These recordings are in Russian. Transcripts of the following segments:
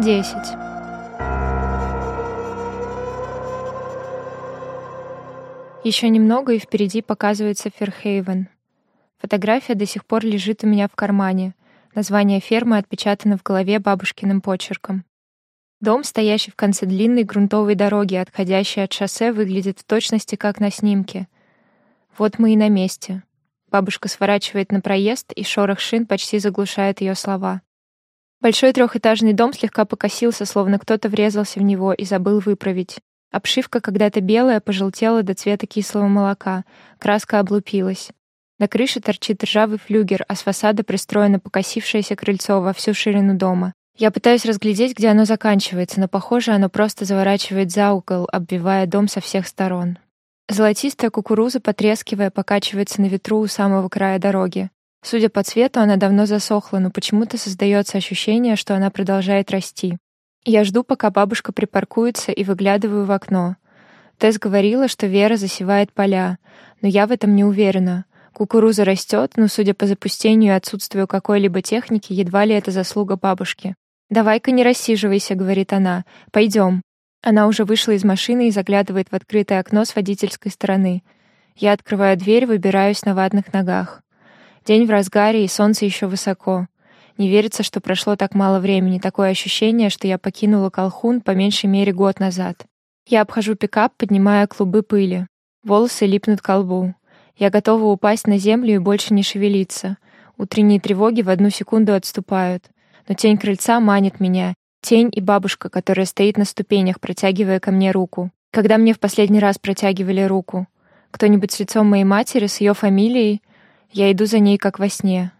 Десять. Еще немного, и впереди показывается Ферхейвен. Фотография до сих пор лежит у меня в кармане. Название фермы отпечатано в голове бабушкиным почерком. Дом, стоящий в конце длинной грунтовой дороги, отходящей от шоссе, выглядит в точности как на снимке. Вот мы и на месте. Бабушка сворачивает на проезд, и шорох шин почти заглушает ее слова. Большой трехэтажный дом слегка покосился, словно кто-то врезался в него и забыл выправить. Обшивка когда-то белая пожелтела до цвета кислого молока, краска облупилась. На крыше торчит ржавый флюгер, а с фасада пристроено покосившееся крыльцо во всю ширину дома. Я пытаюсь разглядеть, где оно заканчивается, но, похоже, оно просто заворачивает за угол, обвивая дом со всех сторон. Золотистая кукуруза, потрескивая, покачивается на ветру у самого края дороги. Судя по цвету, она давно засохла, но почему-то создается ощущение, что она продолжает расти. Я жду, пока бабушка припаркуется, и выглядываю в окно. Тесс говорила, что Вера засевает поля, но я в этом не уверена. Кукуруза растет, но, судя по запустению и отсутствию какой-либо техники, едва ли это заслуга бабушки. «Давай-ка не рассиживайся», — говорит она. «Пойдем». Она уже вышла из машины и заглядывает в открытое окно с водительской стороны. Я открываю дверь, выбираюсь на ватных ногах. День в разгаре, и солнце еще высоко. Не верится, что прошло так мало времени, такое ощущение, что я покинула Колхун по меньшей мере год назад. Я обхожу пикап, поднимая клубы пыли. Волосы липнут к лбу. Я готова упасть на землю и больше не шевелиться. Утренние тревоги в одну секунду отступают. Но тень крыльца манит меня. Тень и бабушка, которая стоит на ступенях, протягивая ко мне руку. Когда мне в последний раз протягивали руку? Кто-нибудь с лицом моей матери, с ее фамилией? Я иду за ней, как во сне.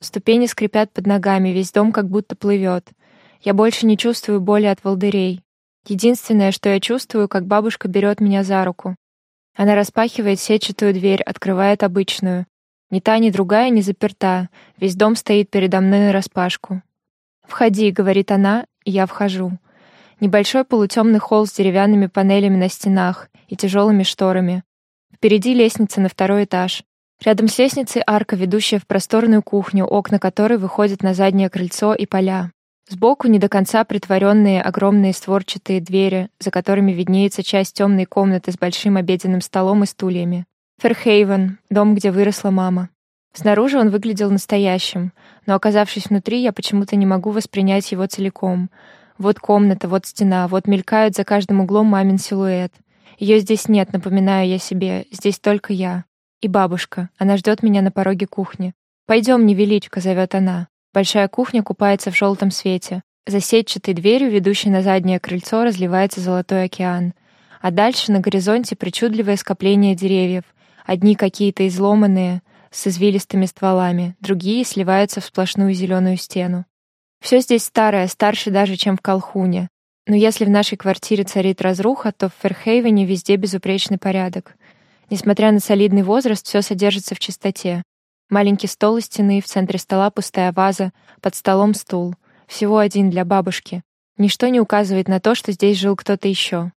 Ступени скрипят под ногами, весь дом как будто плывет. Я больше не чувствую боли от волдырей. Единственное, что я чувствую, как бабушка берет меня за руку. Она распахивает сетчатую дверь, открывает обычную. Ни та, ни другая не заперта. Весь дом стоит передо мной нараспашку. «Входи», — говорит она, и я вхожу. Небольшой полутемный холл с деревянными панелями на стенах и тяжелыми шторами. Впереди лестница на второй этаж. Рядом с лестницей арка, ведущая в просторную кухню, окна которой выходят на заднее крыльцо и поля. Сбоку не до конца притворенные огромные створчатые двери, за которыми виднеется часть темной комнаты с большим обеденным столом и стульями. Ферхейвен, дом, где выросла мама. Снаружи он выглядел настоящим, но, оказавшись внутри, я почему-то не могу воспринять его целиком. Вот комната, вот стена, вот мелькают за каждым углом мамин силуэт. Ее здесь нет, напоминаю я себе, здесь только я. И бабушка. Она ждет меня на пороге кухни. «Пойдем, невеличко», — зовет она. Большая кухня купается в желтом свете. За сетчатой дверью, ведущей на заднее крыльцо, разливается золотой океан. А дальше на горизонте причудливое скопление деревьев. Одни какие-то изломанные, с извилистыми стволами, другие сливаются в сплошную зеленую стену. Все здесь старое, старше даже, чем в Колхуне. Но если в нашей квартире царит разруха, то в Ферхейвене везде безупречный порядок. Несмотря на солидный возраст, все содержится в чистоте. Маленький стол у стены, в центре стола пустая ваза, под столом стул. Всего один для бабушки. Ничто не указывает на то, что здесь жил кто-то еще.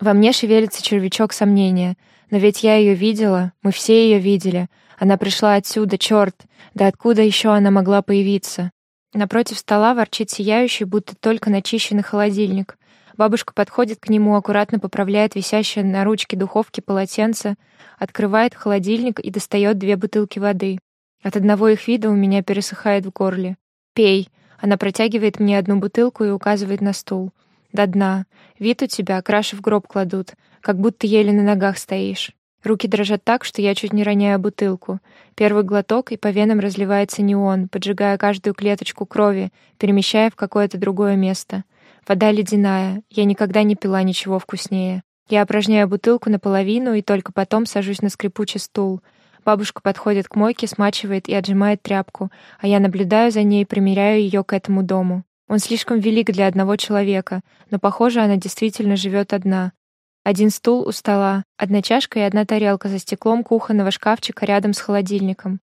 Во мне шевелится червячок сомнения. Но ведь я ее видела, мы все ее видели. Она пришла отсюда, черт! Да откуда еще она могла появиться? Напротив стола ворчит сияющий, будто только начищенный холодильник. Бабушка подходит к нему, аккуратно поправляет висящее на ручке духовки полотенце, открывает холодильник и достает две бутылки воды. От одного их вида у меня пересыхает в горле. «Пей». Она протягивает мне одну бутылку и указывает на стул. «До дна. Вид у тебя, краши в гроб кладут, как будто еле на ногах стоишь». Руки дрожат так, что я чуть не роняю бутылку. Первый глоток, и по венам разливается неон, поджигая каждую клеточку крови, перемещая в какое-то другое место. Вода ледяная. Я никогда не пила ничего вкуснее. Я опорожняю бутылку наполовину и только потом сажусь на скрипучий стул. Бабушка подходит к мойке, смачивает и отжимает тряпку, а я наблюдаю за ней и примеряю ее к этому дому. Он слишком велик для одного человека, но, похоже, она действительно живет одна. Один стул у стола, одна чашка и одна тарелка за стеклом кухонного шкафчика рядом с холодильником.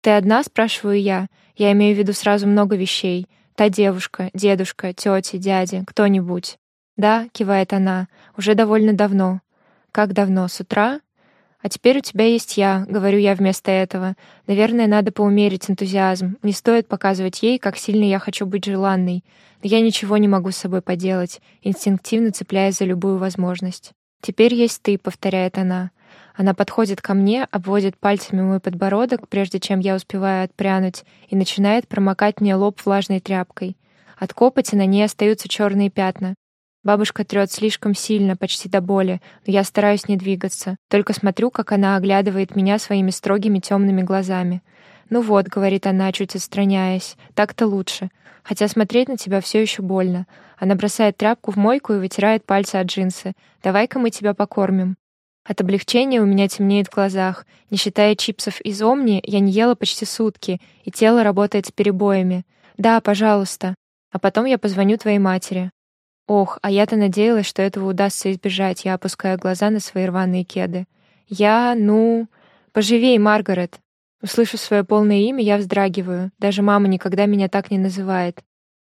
«Ты одна?» — спрашиваю я. Я имею в виду сразу много вещей — Та девушка, дедушка, тети, дяди, кто-нибудь. Да, кивает она, уже довольно давно. Как давно, с утра? «А теперь у тебя есть я», — говорю я вместо этого. Наверное, надо поумерить энтузиазм. Не стоит показывать ей, как сильно я хочу быть желанной. Но я ничего не могу с собой поделать, инстинктивно цепляясь за любую возможность. «Теперь есть ты», — повторяет она. Она подходит ко мне, обводит пальцами мой подбородок, прежде чем я успеваю отпрянуть, и начинает промокать мне лоб влажной тряпкой. От копоти на ней остаются черные пятна. Бабушка трет слишком сильно, почти до боли, но я стараюсь не двигаться. Только смотрю, как она оглядывает меня своими строгими темными глазами. «Ну вот», — говорит она, чуть отстраняясь, — «так-то лучше. Хотя смотреть на тебя все еще больно». Она бросает тряпку в мойку и вытирает пальцы от джинсы. «Давай-ка мы тебя покормим». От облегчения у меня темнеет в глазах. Не считая чипсов из Омни, я не ела почти сутки, и тело работает с перебоями. «Да, пожалуйста. А потом я позвоню твоей матери». Ох, а я-то надеялась, что этого удастся избежать, я опускаю глаза на свои рваные кеды. Я, ну... Поживей, Маргарет. Услышав свое полное имя, я вздрагиваю. Даже мама никогда меня так не называет.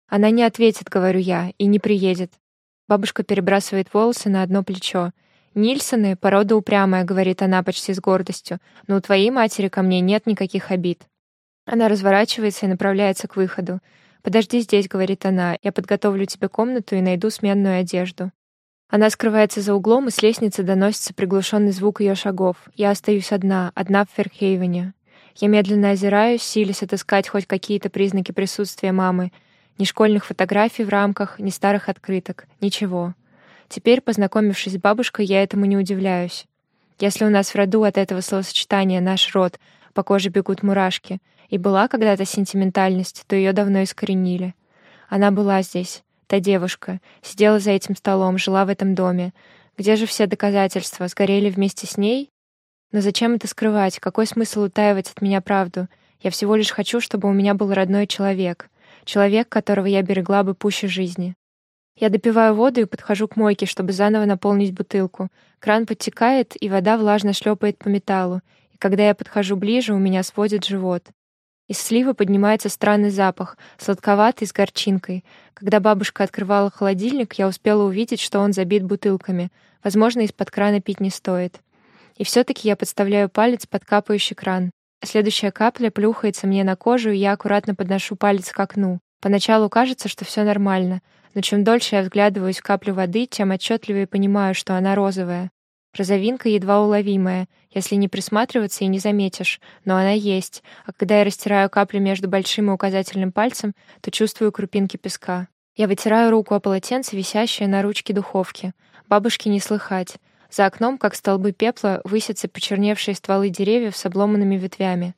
Она не ответит, говорю я, и не приедет. Бабушка перебрасывает волосы на одно плечо. «Нильсоны — порода упрямая», — говорит она почти с гордостью, «но у твоей матери ко мне нет никаких обид». Она разворачивается и направляется к выходу. «Подожди здесь», — говорит она, — «я подготовлю тебе комнату и найду сменную одежду». Она скрывается за углом, и с лестницы доносится приглушенный звук ее шагов. Я остаюсь одна, одна в Ферхейвене. Я медленно озираюсь, силясь отыскать хоть какие-то признаки присутствия мамы. Ни школьных фотографий в рамках, ни старых открыток. Ничего. Теперь, познакомившись с бабушкой, я этому не удивляюсь. Если у нас в роду от этого словосочетания «наш род» по коже бегут мурашки, и была когда-то сентиментальность, то ее давно искоренили. Она была здесь, та девушка, сидела за этим столом, жила в этом доме. Где же все доказательства? Сгорели вместе с ней? Но зачем это скрывать? Какой смысл утаивать от меня правду? Я всего лишь хочу, чтобы у меня был родной человек. Человек, которого я берегла бы пуще жизни. Я допиваю воду и подхожу к мойке, чтобы заново наполнить бутылку. Кран подтекает, и вода влажно шлепает по металлу. И когда я подхожу ближе, у меня сводит живот. Из слива поднимается странный запах, сладковатый, с горчинкой. Когда бабушка открывала холодильник, я успела увидеть, что он забит бутылками. Возможно, из-под крана пить не стоит. И все-таки я подставляю палец под капающий кран. Следующая капля плюхается мне на кожу, и я аккуратно подношу палец к окну. Поначалу кажется, что все нормально, но чем дольше я взглядываюсь в каплю воды, тем отчетливее понимаю, что она розовая. Розовинка едва уловимая, если не присматриваться и не заметишь, но она есть, а когда я растираю капли между большим и указательным пальцем, то чувствую крупинки песка. Я вытираю руку о полотенце, висящее на ручке духовки. Бабушки не слыхать. За окном, как столбы пепла, высятся почерневшие стволы деревьев с обломанными ветвями.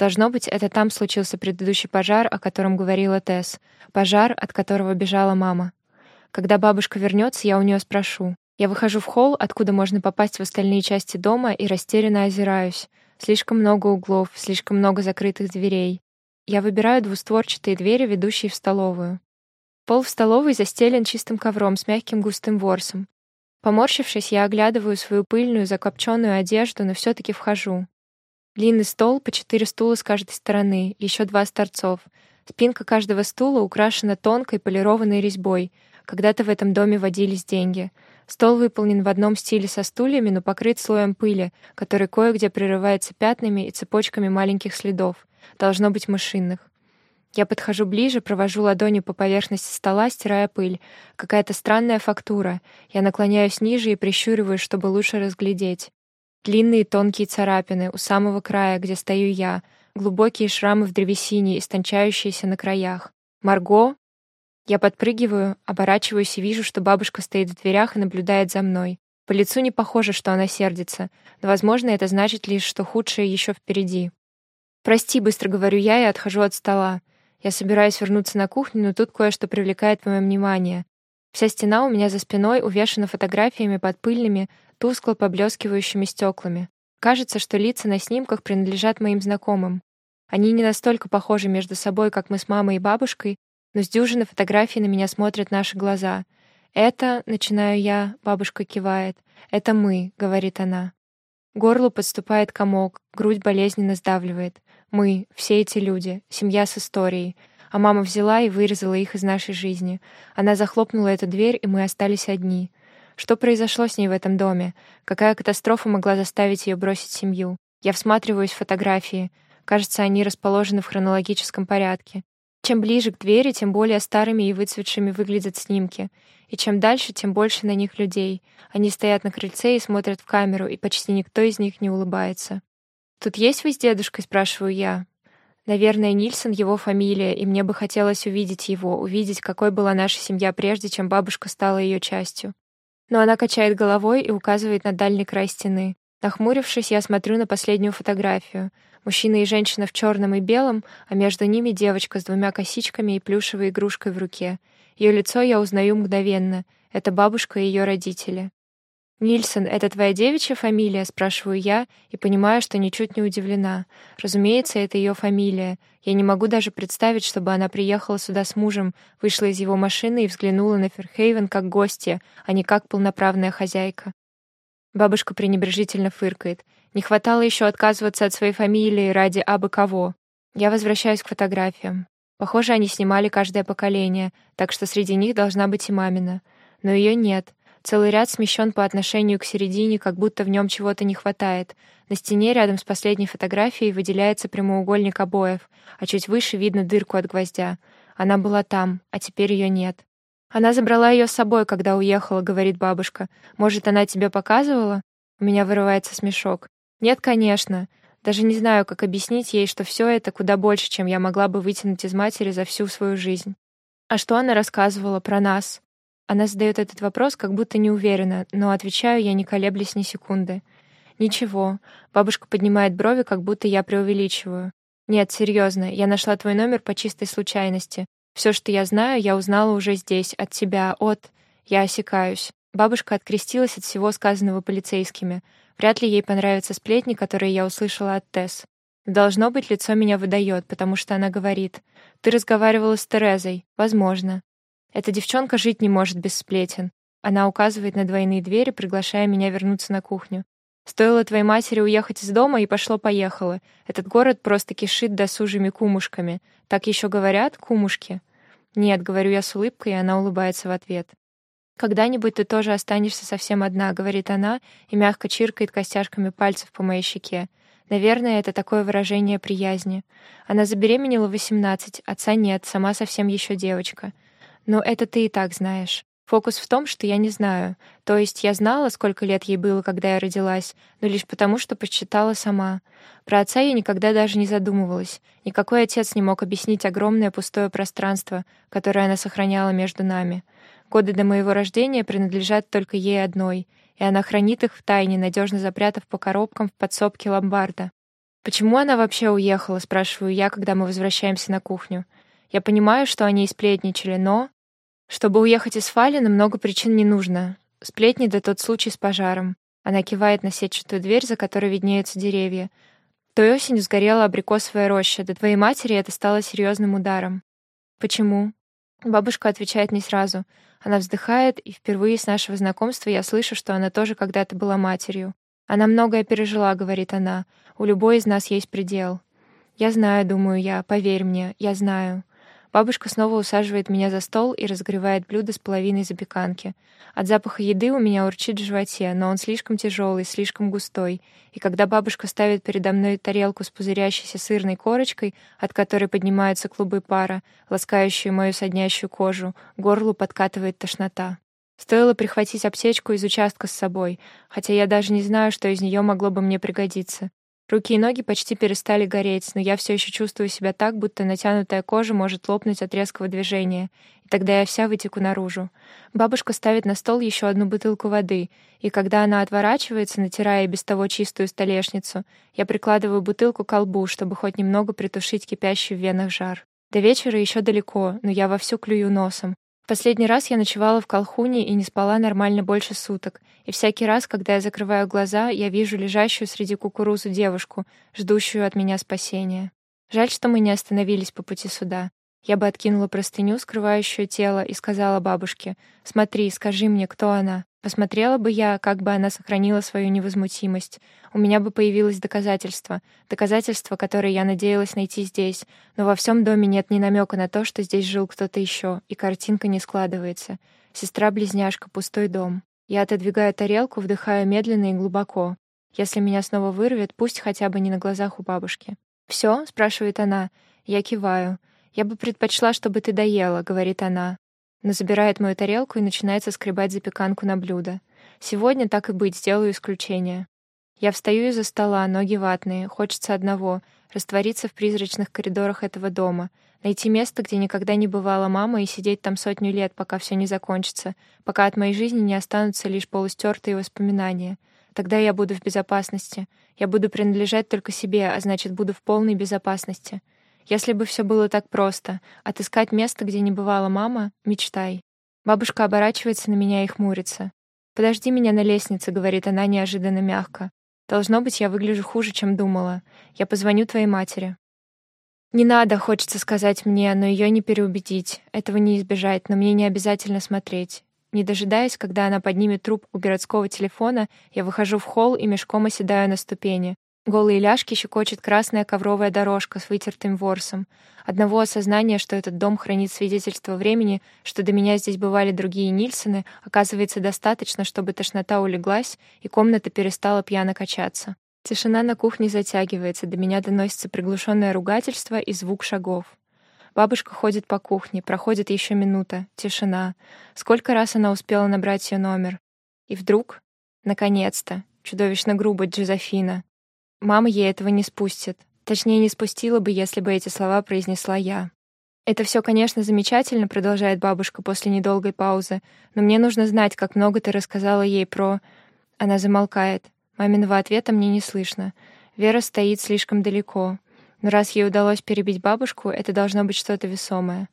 Должно быть, это там случился предыдущий пожар, о котором говорила Тесс. Пожар, от которого бежала мама. Когда бабушка вернется, я у нее спрошу. Я выхожу в холл, откуда можно попасть в остальные части дома, и растерянно озираюсь. Слишком много углов, слишком много закрытых дверей. Я выбираю двустворчатые двери, ведущие в столовую. Пол в столовой застелен чистым ковром с мягким густым ворсом. Поморщившись, я оглядываю свою пыльную, закопченную одежду, но все таки вхожу. Длинный стол, по четыре стула с каждой стороны, еще два с торцов. Спинка каждого стула украшена тонкой полированной резьбой. Когда-то в этом доме водились деньги — Стол выполнен в одном стиле со стульями, но покрыт слоем пыли, который кое-где прерывается пятнами и цепочками маленьких следов, должно быть машинных. Я подхожу ближе, провожу ладонью по поверхности стола, стирая пыль. Какая-то странная фактура. Я наклоняюсь ниже и прищуриваюсь, чтобы лучше разглядеть. Длинные тонкие царапины у самого края, где стою я, глубокие шрамы в древесине, истончающиеся на краях. Марго я подпрыгиваю, оборачиваюсь и вижу, что бабушка стоит в дверях и наблюдает за мной. По лицу не похоже, что она сердится, но, возможно, это значит лишь, что худшее еще впереди. «Прости», — быстро говорю я и отхожу от стола. Я собираюсь вернуться на кухню, но тут кое-что привлекает мое внимание. Вся стена у меня за спиной увешана фотографиями под пыльными, тускло поблескивающими стеклами. Кажется, что лица на снимках принадлежат моим знакомым. Они не настолько похожи между собой, как мы с мамой и бабушкой, но с дюжины фотографий на меня смотрят наши глаза. «Это», — начинаю я, бабушка кивает. «Это мы», — говорит она. Горлу подступает комок, грудь болезненно сдавливает. Мы, все эти люди, семья с историей. А мама взяла и вырезала их из нашей жизни. Она захлопнула эту дверь, и мы остались одни. Что произошло с ней в этом доме? Какая катастрофа могла заставить ее бросить семью? Я всматриваюсь в фотографии. Кажется, они расположены в хронологическом порядке. Чем ближе к двери, тем более старыми и выцветшими выглядят снимки. И чем дальше, тем больше на них людей. Они стоят на крыльце и смотрят в камеру, и почти никто из них не улыбается. «Тут есть вы с дедушкой?» — спрашиваю я. Наверное, Нильсон — его фамилия, и мне бы хотелось увидеть его, увидеть, какой была наша семья прежде, чем бабушка стала ее частью. Но она качает головой и указывает на дальний край стены. Нахмурившись, я смотрю на последнюю фотографию. Мужчина и женщина в черном и белом, а между ними девочка с двумя косичками и плюшевой игрушкой в руке. Ее лицо я узнаю мгновенно. Это бабушка и ее родители. «Нильсон, это твоя девичья фамилия?» — спрашиваю я и понимаю, что ничуть не удивлена. Разумеется, это ее фамилия. Я не могу даже представить, чтобы она приехала сюда с мужем, вышла из его машины и взглянула на Ферхейвен как гостья, а не как полноправная хозяйка. Бабушка пренебрежительно фыркает. Не хватало еще отказываться от своей фамилии ради абы кого. Я возвращаюсь к фотографиям. Похоже, они снимали каждое поколение, так что среди них должна быть и мамина. Но ее нет — Целый ряд смещен по отношению к середине, как будто в нем чего-то не хватает. На стене рядом с последней фотографией выделяется прямоугольник обоев, а чуть выше видно дырку от гвоздя. Она была там, а теперь ее нет. Она забрала ее с собой, когда уехала, говорит бабушка. Может, она тебе показывала? У меня вырывается смешок. Нет, конечно. Даже не знаю, как объяснить ей, что все это куда больше, чем я могла бы вытянуть из матери за всю свою жизнь. А что она рассказывала про нас? Она задает этот вопрос, как будто не уверена, но отвечаю я, не колеблясь ни секунды. «Ничего». Бабушка поднимает брови, как будто я преувеличиваю. «Нет, серьезно, я нашла твой номер по чистой случайности. Все, что я знаю, я узнала уже здесь, от тебя, от...» Я осекаюсь. Бабушка открестилась от всего сказанного полицейскими. Вряд ли ей понравятся сплетни, которые я услышала от Тесс. Должно быть, лицо меня выдает, потому что она говорит. «Ты разговаривала с Терезой. Возможно. Эта девчонка жить не может без сплетен. Она указывает на двойные двери, приглашая меня вернуться на кухню. Стоило твоей матери уехать из дома, и пошло-поехало. Этот город просто кишит досужими кумушками. Так еще говорят, кумушки? Нет, говорю я с улыбкой, и она улыбается в ответ. «Когда-нибудь ты тоже останешься совсем одна», — говорит она и мягко чиркает костяшками пальцев по моей щеке. Наверное, это такое выражение приязни. Она забеременела в 18, отца нет, сама совсем еще девочка. Но это ты и так знаешь. Фокус в том, что я не знаю. То есть я знала, сколько лет ей было, когда я родилась, но лишь потому, что посчитала сама. Про отца я никогда даже не задумывалась. Никакой отец не мог объяснить огромное пустое пространство, которое она сохраняла между нами. Годы до моего рождения принадлежат только ей одной, и она хранит их в тайне, надежно запрятав по коробкам в подсобке ломбарда. «Почему она вообще уехала?» — спрашиваю я, когда мы возвращаемся на кухню. Я понимаю, что они сплетничали, но... Чтобы уехать из Фалина, много причин не нужно. Сплетни да тот случай с пожаром. Она кивает на сетчатую дверь, за которой виднеются деревья. Той осенью сгорела абрикосовая роща. До твоей матери это стало серьезным ударом. Почему? Бабушка отвечает не сразу. Она вздыхает, и впервые с нашего знакомства я слышу, что она тоже когда-то была матерью. Она многое пережила, говорит она. У любой из нас есть предел. Я знаю, думаю я, поверь мне, я знаю. Бабушка снова усаживает меня за стол и разогревает блюдо с половиной запеканки. От запаха еды у меня урчит в животе, но он слишком тяжелый, слишком густой. И когда бабушка ставит передо мной тарелку с пузырящейся сырной корочкой, от которой поднимаются клубы пара, ласкающие мою соднящую кожу, горлу подкатывает тошнота. Стоило прихватить аптечку из участка с собой, хотя я даже не знаю, что из нее могло бы мне пригодиться. Руки и ноги почти перестали гореть, но я все еще чувствую себя так, будто натянутая кожа может лопнуть от резкого движения, и тогда я вся вытеку наружу. Бабушка ставит на стол еще одну бутылку воды, и когда она отворачивается, натирая без того чистую столешницу, я прикладываю бутылку к колбу, чтобы хоть немного притушить кипящий в венах жар. До вечера еще далеко, но я вовсю клюю носом, Последний раз я ночевала в Колхуне и не спала нормально больше суток, и всякий раз, когда я закрываю глаза, я вижу лежащую среди кукурузы девушку, ждущую от меня спасения. Жаль, что мы не остановились по пути сюда. Я бы откинула простыню, скрывающую тело, и сказала бабушке, «Смотри, скажи мне, кто она?» Посмотрела бы я, как бы она сохранила свою невозмутимость. У меня бы появилось доказательство. Доказательство, которое я надеялась найти здесь. Но во всем доме нет ни намека на то, что здесь жил кто-то еще, и картинка не складывается. Сестра-близняшка, пустой дом. Я отодвигаю тарелку, вдыхаю медленно и глубоко. Если меня снова вырвет, пусть хотя бы не на глазах у бабушки. «Все?» — спрашивает она. Я киваю. «Я бы предпочла, чтобы ты доела», — говорит она. Но забирает мою тарелку и начинает соскребать запеканку на блюдо. Сегодня, так и быть, сделаю исключение. Я встаю из-за стола, ноги ватные. Хочется одного — раствориться в призрачных коридорах этого дома, найти место, где никогда не бывала мама, и сидеть там сотню лет, пока все не закончится, пока от моей жизни не останутся лишь полустертые воспоминания — Тогда я буду в безопасности. Я буду принадлежать только себе, а значит, буду в полной безопасности. Если бы все было так просто, отыскать место, где не бывала мама, мечтай. Бабушка оборачивается на меня и хмурится. «Подожди меня на лестнице», — говорит она неожиданно мягко. «Должно быть, я выгляжу хуже, чем думала. Я позвоню твоей матери». «Не надо», — хочется сказать мне, но ее не переубедить. Этого не избежать, но мне не обязательно смотреть. Не дожидаясь, когда она поднимет трубку городского телефона, я выхожу в холл и мешком оседаю на ступени. Голые ляжки щекочет красная ковровая дорожка с вытертым ворсом. Одного осознания, что этот дом хранит свидетельство времени, что до меня здесь бывали другие Нильсоны, оказывается достаточно, чтобы тошнота улеглась и комната перестала пьяно качаться. Тишина на кухне затягивается, до меня доносится приглушенное ругательство и звук шагов. Бабушка ходит по кухне, проходит еще минута, тишина. Сколько раз она успела набрать ее номер? И вдруг, наконец-то, чудовищно грубо Джозефина. Мама ей этого не спустит. Точнее, не спустила бы, если бы эти слова произнесла я. «Это все, конечно, замечательно», — продолжает бабушка после недолгой паузы, «но мне нужно знать, как много ты рассказала ей про...» Она замолкает. Маминого ответа мне не слышно. Вера стоит слишком далеко. Но раз ей удалось перебить бабушку, это должно быть что-то весомое.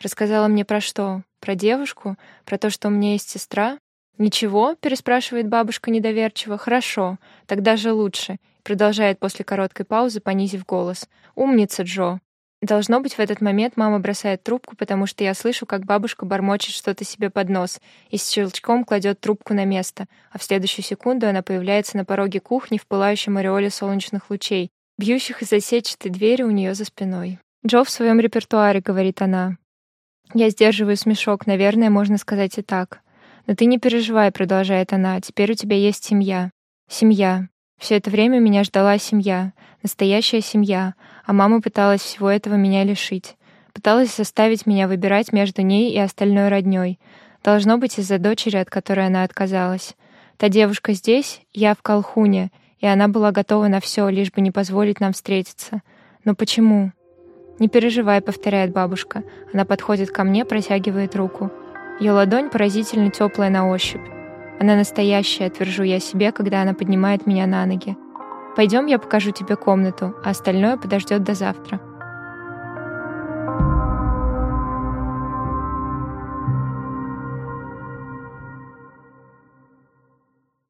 Рассказала мне про что? Про девушку? Про то, что у меня есть сестра? «Ничего?» — переспрашивает бабушка недоверчиво. «Хорошо, тогда же лучше», — продолжает после короткой паузы, понизив голос. «Умница, Джо». Должно быть, в этот момент мама бросает трубку, потому что я слышу, как бабушка бормочет что-то себе под нос и с щелчком кладет трубку на место, а в следующую секунду она появляется на пороге кухни в пылающем ореоле солнечных лучей, бьющих из-за сетчатой двери у нее за спиной. «Джо в своем репертуаре», — говорит она. Я сдерживаю смешок, наверное, можно сказать и так. «Но ты не переживай», — продолжает она, — «теперь у тебя есть семья». Семья. Все это время меня ждала семья. Настоящая семья. А мама пыталась всего этого меня лишить. Пыталась заставить меня выбирать между ней и остальной родней. Должно быть из-за дочери, от которой она отказалась. Та девушка здесь, я в Колхуне, и она была готова на все, лишь бы не позволить нам встретиться. Но почему? «Не переживай», — повторяет бабушка. Она подходит ко мне, протягивает руку. Ее ладонь поразительно теплая на ощупь. Она настоящая, твержу я себе, когда она поднимает меня на ноги. Пойдем, я покажу тебе комнату, а остальное подождет до завтра.